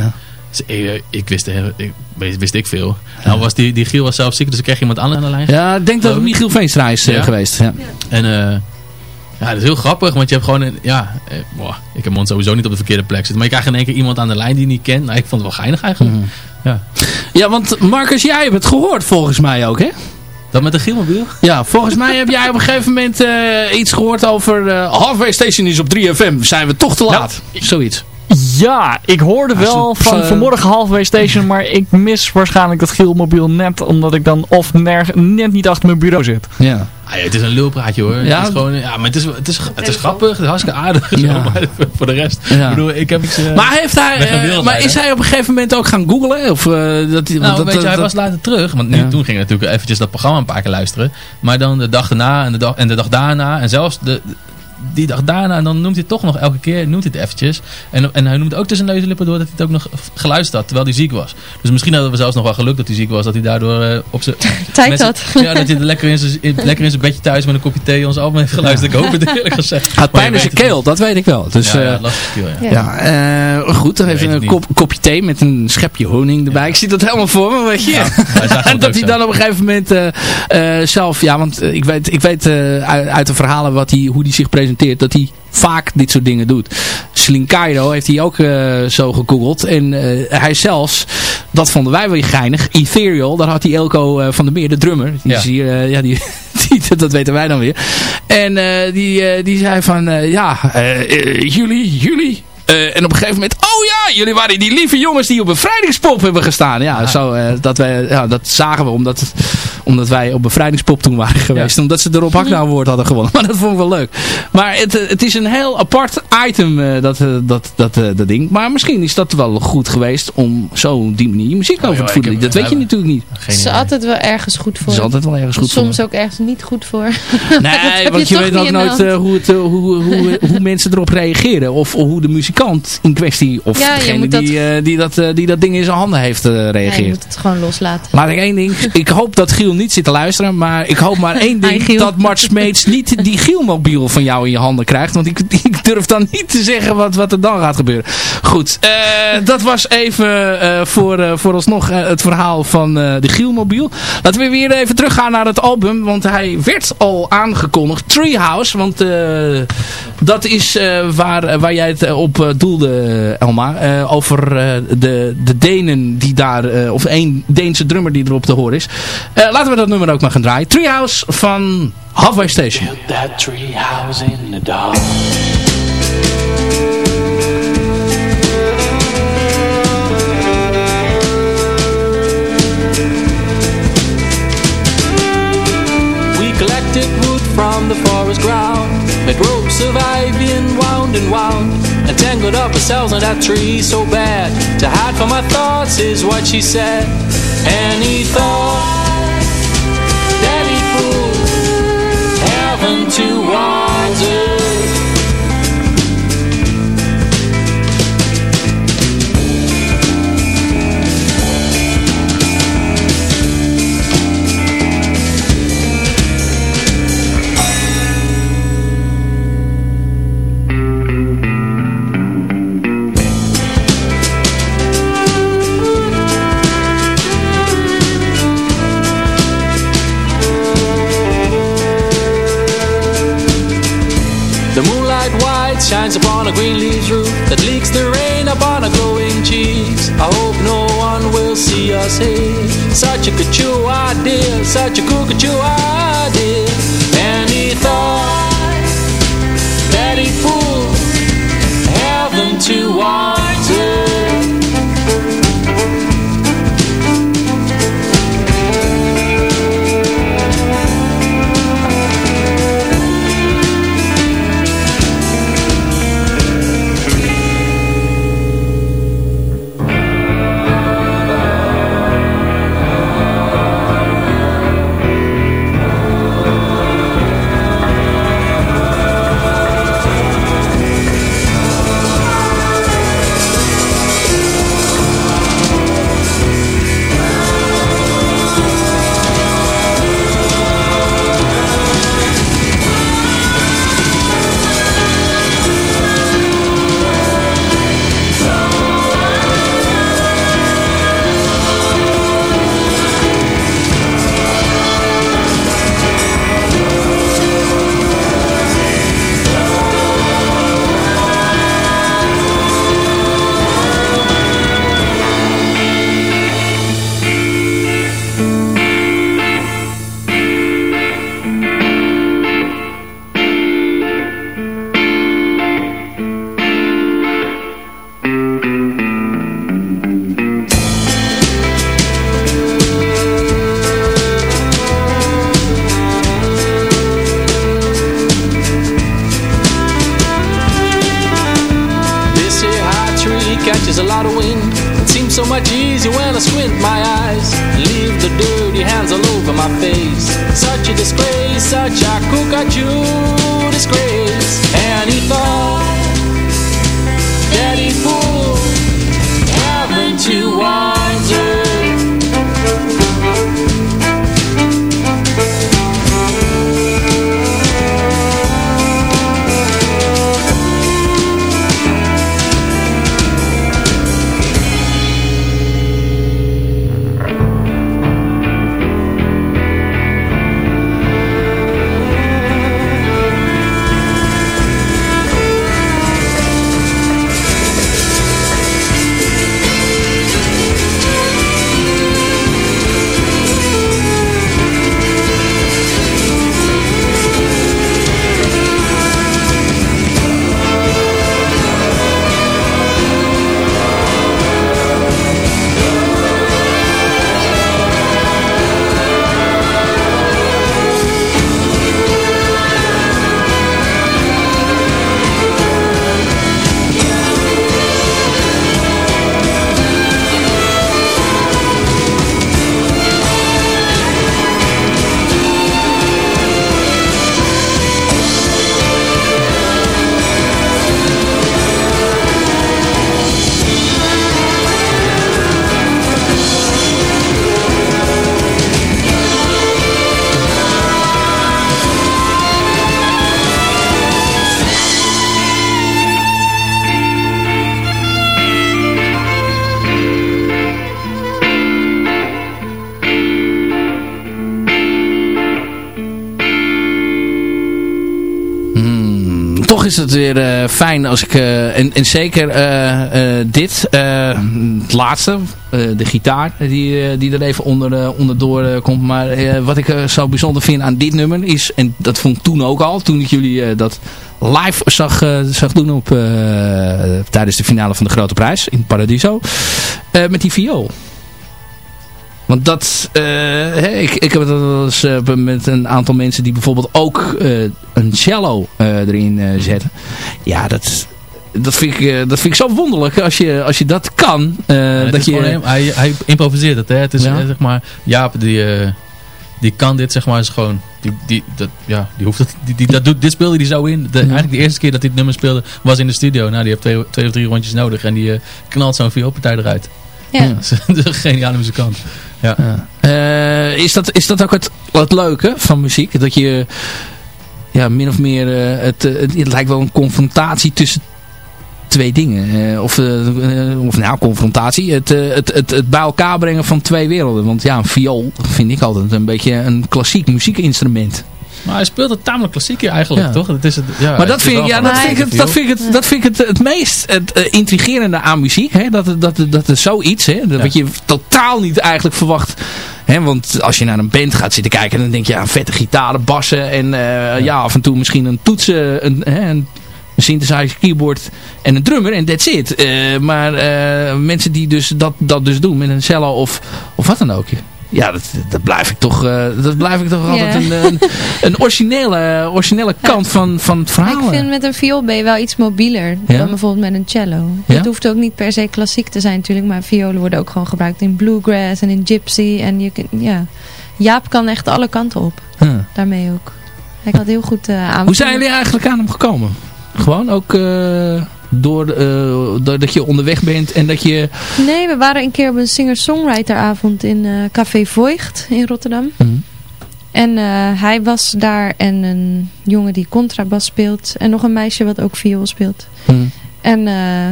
Ja. Dus ik, ik wist, eh, ik, wist, ik veel. Nou was die, die Giel was zelf ziek, dus ik kreeg iemand anders aan de lijn. Ja, ik denk dat het. Michiel Veenstra is eh, Ja. geweest. Ja. En eh, ja, dat is heel grappig, want je hebt gewoon een, ja, eh, boah, ik heb mijn sowieso niet op de verkeerde plek zitten. Maar je krijgt in één keer iemand aan de lijn die je niet kent. Nou, ik vond het wel geinig eigenlijk. Mhm. Ja. ja, want Marcus, jij hebt het gehoord volgens mij ook, hè? Dat met de Gielmobiel? Ja, volgens mij heb jij op een gegeven moment eh, iets gehoord over... eh Halfway Station is op 3FM. Zijn we toch te laat? Zoiets. Ja, ik hoorde Ah, wel zo- van zo- vanmorgen halfway station, maar ik mis waarschijnlijk dat Gielmobiel net, omdat ik dan of nerg, net niet achter mijn bureau zit. Ja. Ah, ja, het is een lulpraatje hoor. Ja. Het is gewoon, ja, maar het is, het is, het is grappig, het is hartstikke aardig. zo, Ja. maar voor de rest, Ja. ik bedoel, ik heb niks... eh, Maar, heeft hij, eh, maar is hij op een gegeven moment ook gaan googlen? Of, eh, dat, hij- Nou, dat, weet je, hij dat- was later terug. Want nu, Ja. toen ging natuurlijk eventjes dat programma een paar keer luisteren. Maar dan de dag erna en de dag, en de dag daarna. En zelfs de, die dag daarna. En dan noemt hij toch nog elke keer noemt hij het eventjes. En, en hij noemt ook tussen neus en lippen door dat hij het ook nog geluisterd had. Terwijl hij ziek was. Dus misschien hadden we zelfs nog wel geluk dat hij ziek was. Dat hij daardoor eh, op zijn... Tijd had. Ja, dat hij lekker in zijn in- lekker in zijn bedje thuis met een kopje thee ons album heeft geluisterd. Ik hoop het eerlijk gezegd. Had Maar pijn in zijn het keel, dat weet ik wel. Dus. Ja, ja, eh, lastig keel, ja. Ja. ja, eh, goed, dan even een het kop, kopje thee met een schepje honing erbij. Ik zie dat helemaal voor me, weet je. En het dat hij dan op een gegeven moment zelf, ja, want ik weet, ik weet eh, uit, uit de verhalen wat hij, hoe hij zich presenteert, dat hij vaak dit soort dingen doet. Celine Cairo heeft hij ook eh, zo gegoogeld. En eh, hij zelfs, dat vonden wij wel geinig, Ethereal, daar had hij Elko eh, van der Meer, de drummer. Die Ja. is hier, ja, die, die, dat weten wij dan weer. En die, die zei van, ja, jullie, jullie... Eh, en op een gegeven moment, oh ja, jullie waren die lieve jongens die op bevrijdingspop hebben gestaan. Ja, zo, eh, dat, wij, ja dat zagen we omdat, omdat wij op bevrijdingspop toen waren geweest. Omdat ze Hakna Award hadden gewonnen. Maar dat vond ik wel leuk. Maar het, eh, het is een heel apart item, eh, dat, eh, dat, dat, eh, dat ding. Maar misschien is dat wel goed geweest om zo op die manier je muziek over Oh, joh, te heb- Dat weet je natuurlijk niet. Het is altijd wel ergens goed voor. Is altijd wel ergens goed voor. Soms ook ergens niet goed voor. Nee, want je weet ook nooit hoe, het, eh, hoe, hoe, hoe mensen erop reageren. Of hoe de muzikant in kwestie, of Ja, degene moet dat- die, eh, die, dat, eh, die dat ding in zijn handen heeft eh, Ja, je moet het gewoon loslaten. Laat ik één ding. Ik hoop dat Giel niet zit te luisteren. Maar ik hoop maar één ding. Dat Mart Smeets niet die Gielmobiel van jou in je handen krijgt. Want ik, ik durf dan niet te zeggen wat, wat er dan gaat gebeuren. Goed. eh, dat was even eh, voor, eh, vooralsnog eh, het verhaal van eh, de Gielmobiel. Laten we weer even teruggaan naar het album. Want hij werd al aangekondigd. Treehouse. Want eh, dat is eh, waar, waar jij het eh, eh, doelde, Elma. Eh, over eh, de, de Denen die daar... of één Deense drummer die erop te horen is. Laten we dat nummer ook maar gaan draaien. Treehouse van Halfway Station. That treehouse in the dark. From the forest ground, made ropes of ivy wound and wound, and tangled up ourselves in that tree so bad. To hide from my thoughts is what she said, and he is het weer eh, fijn als ik... eh, en, zeker eh, dit, het laatste, de gitaar die, die er even onder, onderdoor komt. Maar wat ik zo bijzonder vind aan dit nummer is... En dat vond ik toen ook al, toen ik jullie dat live zag, zag doen op, tijdens de finale van de Grote Prijs in Paradiso. met die viool. Want dat, eh, hè, ik, ik heb het eens eh, met een aantal mensen die bijvoorbeeld ook eh, een cello eh, erin eh, zetten. Ja, dat, dat, vind ik, eh, dat vind ik zo wonderlijk als je, als je dat kan. eh, dat je, gewoon hij, hij improviseert het. Hè? Het is Ja. zeg maar, Jaap die, eh, die kan dit zeg maar is gewoon, die, die, dat, ja, die hoeft het, die, die, dat doet, dit speelde hij zo in. De, Eigenlijk de eerste keer dat hij het nummer speelde was in de studio. Nou, die heeft twee, twee of drie rondjes nodig en die eh, knalt zo'n vioolpartij eruit. Ja. Dat is een geniale muzikant. Ja. Eh, is, dat, is dat ook het, het leuke van muziek? Dat je ja, min of meer... eh, het, eh, het, het lijkt wel een confrontatie tussen twee dingen. Of, of nou, confrontatie. Het, het, het, het bij elkaar brengen van twee werelden. Want ja, een viool vind ik altijd een beetje een klassiek muziekinstrument. Maar hij speelt het tamelijk klassiek hier eigenlijk, Ja. toch? Het is het, ja, Maar dat is vind, ik, ja, dat, vind het, dat vind ik, het, dat vind ik het, het meest het, eh, intrigerende aan muziek. Hè? Dat, dat, dat er zoiets, hè? Dat, wat je totaal niet eigenlijk verwacht. Hè? Want als je naar een band gaat zitten kijken, dan denk je aan vette gitaren, bassen en eh, ja. af en toe misschien een toetsen, een, hè, een synthesizer, keyboard en een drummer en that's it. Eh, maar mensen die dus dat, dat dus doen met een cello of, of wat dan ook. Ja, dat, dat blijf ik toch, eh, dat blijf ik toch altijd een, een, een originele, originele kant van, van het verhaal. Ik vind met een viool ben je wel iets mobieler dan bijvoorbeeld met een cello. Het hoeft ook niet per se klassiek te zijn natuurlijk, maar violen worden ook gewoon gebruikt in bluegrass en in gypsy. En je, kunt- ja, Jaap kan echt alle kanten op, daarmee ook. Hij kan het heel goed eh aan. Hoe zijn jullie eigenlijk aan hem gekomen? Gewoon ook eh, door, eh, doordat je onderweg bent en dat je... Nee, we waren een keer op een singer-songwriteravond in eh, Café Voigt in Rotterdam. Mhm. En eh, hij was daar en een jongen die contrabas speelt. En nog een meisje wat ook viool speelt. Mhm. En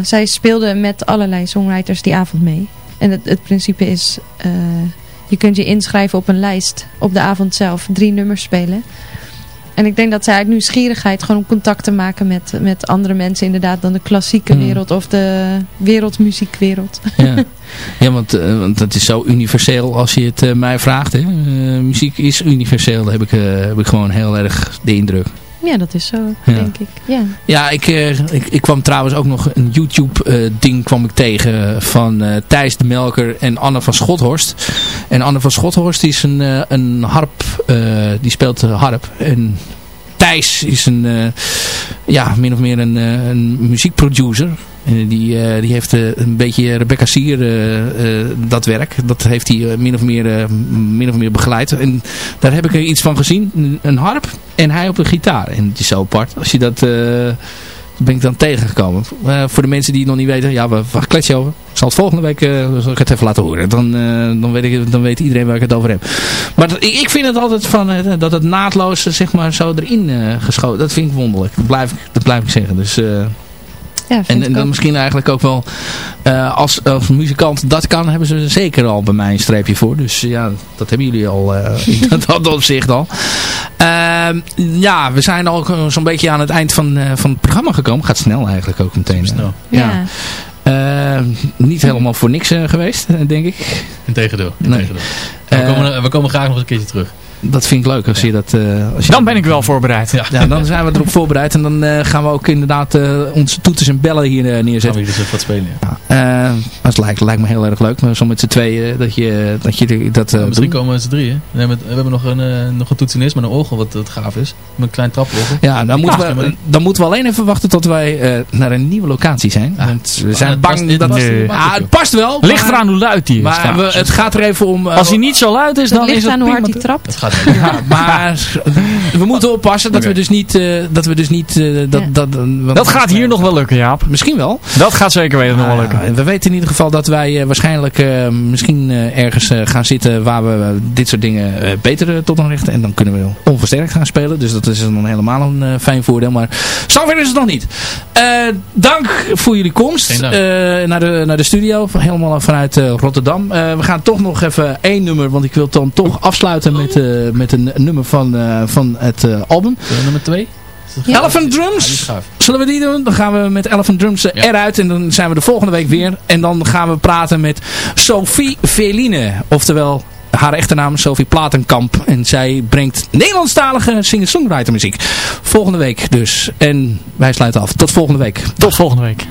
zij speelden met allerlei songwriters die avond mee. En het, het principe is, je kunt je inschrijven op een lijst op de avond zelf. Drie nummers spelen. En ik denk dat zij uit nieuwsgierigheid gewoon om contact te maken met, met andere mensen inderdaad dan de klassieke Mhm. wereld of de wereldmuziekwereld. Ja, ja want, eh, want dat is zo universeel als je het eh, mij vraagt. Hè? Eh, muziek is universeel, heb ik, heb ik gewoon heel erg de indruk. Ja, dat is zo, Ja. denk ik. Ja. Ja, ik, eh, ik, ik kwam trouwens ook nog een YouTube eh, ding kwam ik tegen van eh, Thijs de Melker en Anne van Schothorst. En Anne van Schothorst is een, een harp, die speelt harp. En Thijs is een, eh, ja, min of meer een, eh, een muziekproducer. En die, eh, die heeft een beetje Rebecca Sier, dat werk. Dat heeft hij min, of meer, min of meer begeleid. En daar heb ik iets van gezien. Een, harp en hij op een gitaar. En het is zo apart. Als je dat... ben ik dan tegengekomen. Eh, voor de mensen die het nog niet weten, ja, we, kletsen over. Ik zal het volgende week zal ik het even laten horen. Dan, eh, dan, weet ik, dan weet iedereen waar ik het over heb. Maar ik, vind het altijd van, dat het naadloos zeg maar, zo erin geschoten. Dat vind ik wonderlijk. Dat blijf ik, dat blijf ik zeggen. Dus, Ja, en, dan misschien eigenlijk ook wel, eh, als, als muzikant dat kan, hebben ze zeker al bij mij een streepje voor. Dus ja, dat hebben jullie al eh, in dat opzicht al. Ehm, ja, we zijn al zo'n beetje aan het eind van, eh, van het programma gekomen. Gaat snel eigenlijk ook meteen. Snel. Ja. Ehm, niet helemaal voor niks geweest, denk ik. Integendeel. Nee. integendeel. En we, komen, we komen graag nog eens een keertje terug. Dat vind ik leuk als je dat... eh, als je Dan ben ik wel voorbereid. Ja, Ja, dan zijn we erop voorbereid. En dan eh, gaan we ook inderdaad eh, onze toeters en bellen hier eh, gaan we neerzetten. hier dus wat spelen. Ja. Eh, dat lijkt, lijkt me heel erg leuk. Maar zo met z'n tweeën dat je dat, je dat eh, Misschien komen we z'n drieën. We hebben, we hebben nog een, nog een toetsenist met een orgel wat, wat gaaf is. Met een klein traporgel. Ja, dan moeten, Ja, we, dan moeten we alleen even wachten tot wij eh, naar een nieuwe locatie zijn. Ah, Want we zijn het bang dat... Ah, het past wel. Ligt eraan hoe luid die is. Maar het gaat er even om... Als hij niet zo luid is, dan is ligt het aan hoe hard prima hij trapt. Ja, maar we moeten oppassen dat we dus niet... eh, dat we dus niet eh, dat, Ja. dat, Dat gaat hier nog wel lukken, Jaap. Misschien wel. Dat gaat zeker weten nog wel Nou lukken. we weten in ieder geval dat wij eh, waarschijnlijk eh, misschien eh, ergens eh, gaan zitten waar we eh, dit soort dingen eh, beter eh, tot ons richten. En dan kunnen we onversterkt gaan spelen. Dus dat is dan helemaal een eh, fijn voordeel. Maar zover is het nog niet. Eh, dank voor jullie komst eh, naar, de, naar de studio. Helemaal vanuit eh, Rotterdam. Eh, we gaan toch nog even één nummer. Want ik wil dan toch afsluiten met, eh, met een nummer van, eh, van het eh, album. Zullen we nummer twee? Ja. Elephant Drums. Zullen we die doen? Dan gaan we met Elephant Drums eh, Ja. eruit. En dan zijn we de volgende week weer. En dan gaan we praten met Sophie Veline. Oftewel haar echte naam Sophie Platenkamp. En zij brengt Nederlandstalige singer-songwriter muziek. Volgende week dus. En wij sluiten af. Tot volgende week. Tot volgende week.